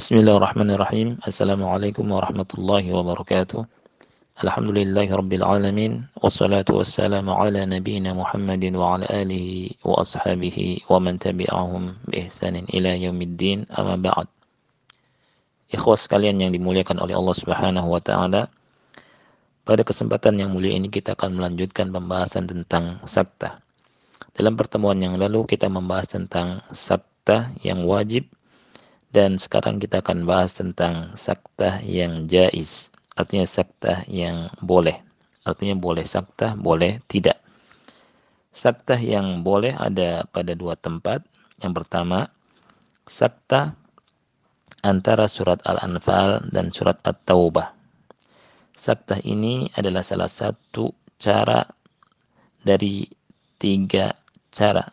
Bismillahirrahmanirrahim. Assalamualaikum warahmatullahi wabarakatuh. Alhamdulillahi rabbil alamin. Wassalatu wassalamu ala nabiyina Muhammadin wa ala alihi wa ashabihi wa man tabi'ahum bi ihsanin ila yaumiddin. Amma ba'd. Ikhwas sekalian yang dimuliakan oleh Allah Subhanahu wa taala. Pada kesempatan yang mulia ini kita akan melanjutkan pembahasan tentang sakta. Dalam pertemuan yang lalu kita membahas tentang sakta yang wajib dan sekarang kita akan bahas tentang sakta yang jais, artinya sakta yang boleh. Artinya boleh sakta, boleh tidak. Sakta yang boleh ada pada dua tempat. Yang pertama, sakta antara surat Al-Anfal dan surat At-Taubah. Sakta ini adalah salah satu cara dari tiga cara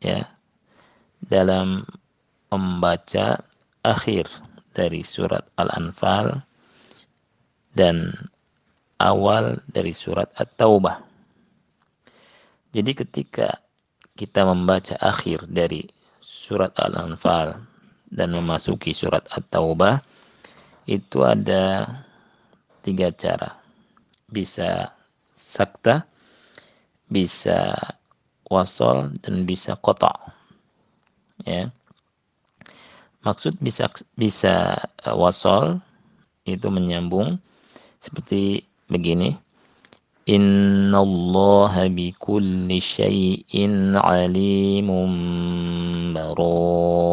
ya dalam membaca akhir dari surat Al-Anfal dan awal dari surat At-Taubah. Jadi ketika kita membaca akhir dari surat Al-Anfal dan memasuki surat At-Taubah itu ada tiga cara. Bisa sakta, bisa wasol, dan bisa kotak. Ya. Maksud bisa bisa uh, wasol itu menyambung seperti begini. Innallaha bikulli syai'in alimun bara'atun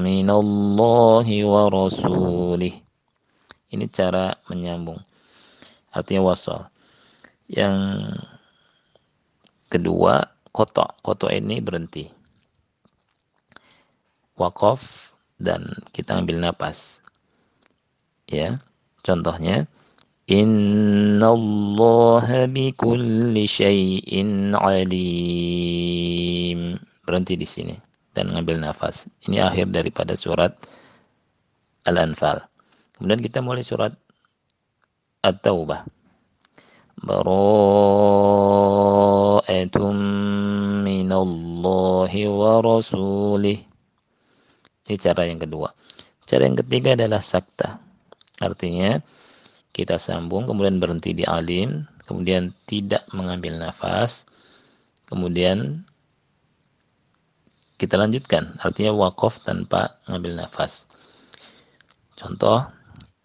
minallahi wa rasulih. Ini cara menyambung. Artinya wasol. Yang kedua, kotok. Kotok ini berhenti wakaf dan kita ambil napas. Ya, contohnya Innallaha bikulli syai'in alim. Berhenti di sini dan ngambil nafas. Ini akhir daripada surat Al-Anfal. Kemudian kita mulai surat At-Taubah. Bara'atum minallahi wa rasulih ini cara yang kedua. Cara yang ketiga adalah sakta. Artinya kita sambung kemudian berhenti di alim, kemudian tidak mengambil nafas, kemudian kita lanjutkan. Artinya wakaf tanpa mengambil nafas. Contoh,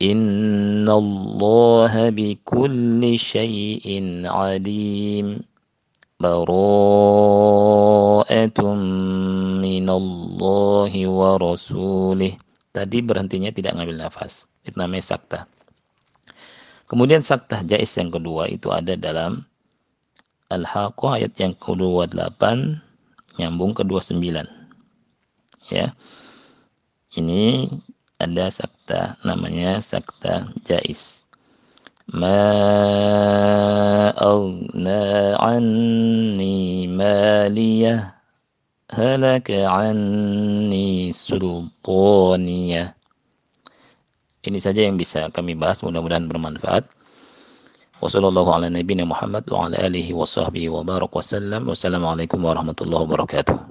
Inna Allah bi kulli syai'in alim. Bara'atum minallahi wa rasulih. Tadi berhentinya tidak ngambil nafas. Itu namanya sakta. Kemudian sakta jais yang kedua itu ada dalam Al-Haqqah ayat yang ke-28 nyambung ke 29. Ya. Ini ada sakta namanya sakta jais. Ma halaka anni sultaniyah. Ini saja yang bisa kami bahas, mudah-mudahan bermanfaat. Wassalamualaikum warahmatullahi wabarakatuh.